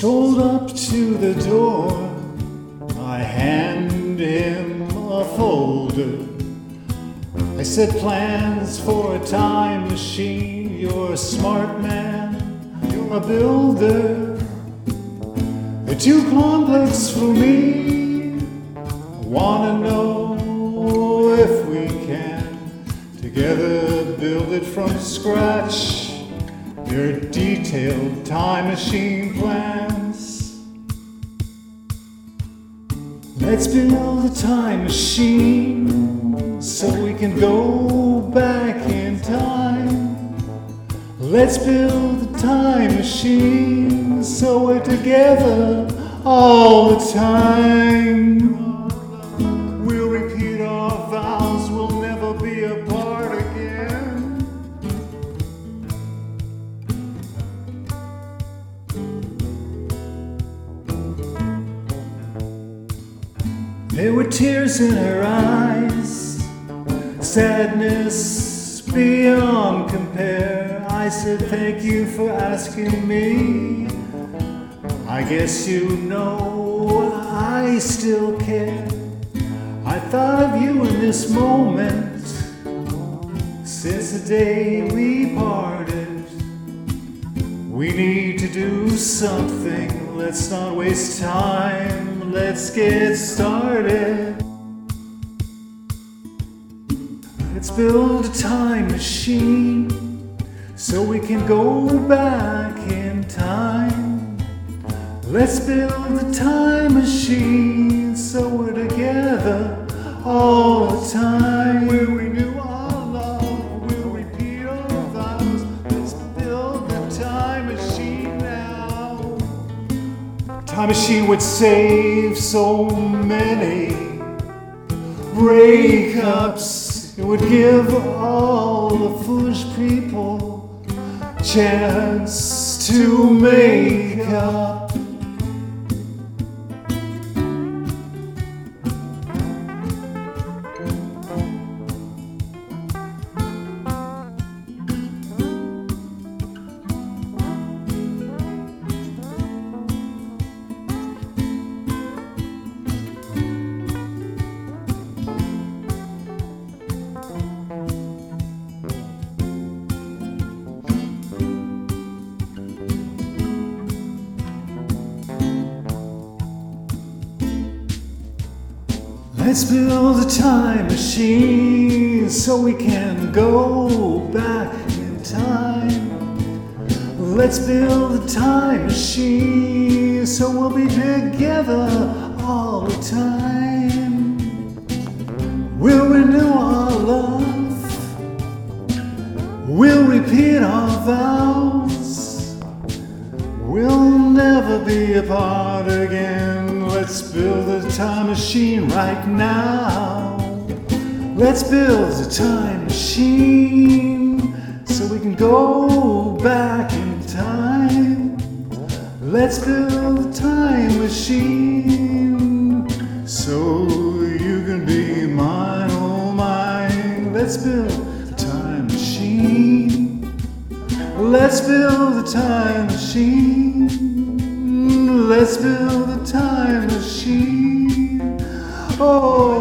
to the door, I hand him a folder. I said, Plans for a time machine. You're a smart man, you're a builder. They're too complex for me. I wanna know if we can together build it from scratch. Your detailed time machine plans. Let's build a time machine so we can go back in time. Let's build a time machine so we're together all the time. There were tears in her eyes, sadness beyond compare. I said, Thank you for asking me. I guess you know I still care. I thought of you in this moment since the day we parted. We need to do something. Let's not waste time. Let's get started. Let's build a time machine so we can go back in time. Let's build a time machine so we're together all the time. Time machine would save so many breakups. It would give all the foolish people chance to make up. Let's build a time machine so we can go back in time. Let's build a time machine so we'll be together all the time. We'll renew our love, we'll repeat our vows. We'll never be apart again. Let's build a time machine right now. Let's build a time machine so we can go back in time. Let's build a time machine so you can be mine, oh mine. Let's build a time machine. Let's build a time machine. Let's build a time machine. Oh.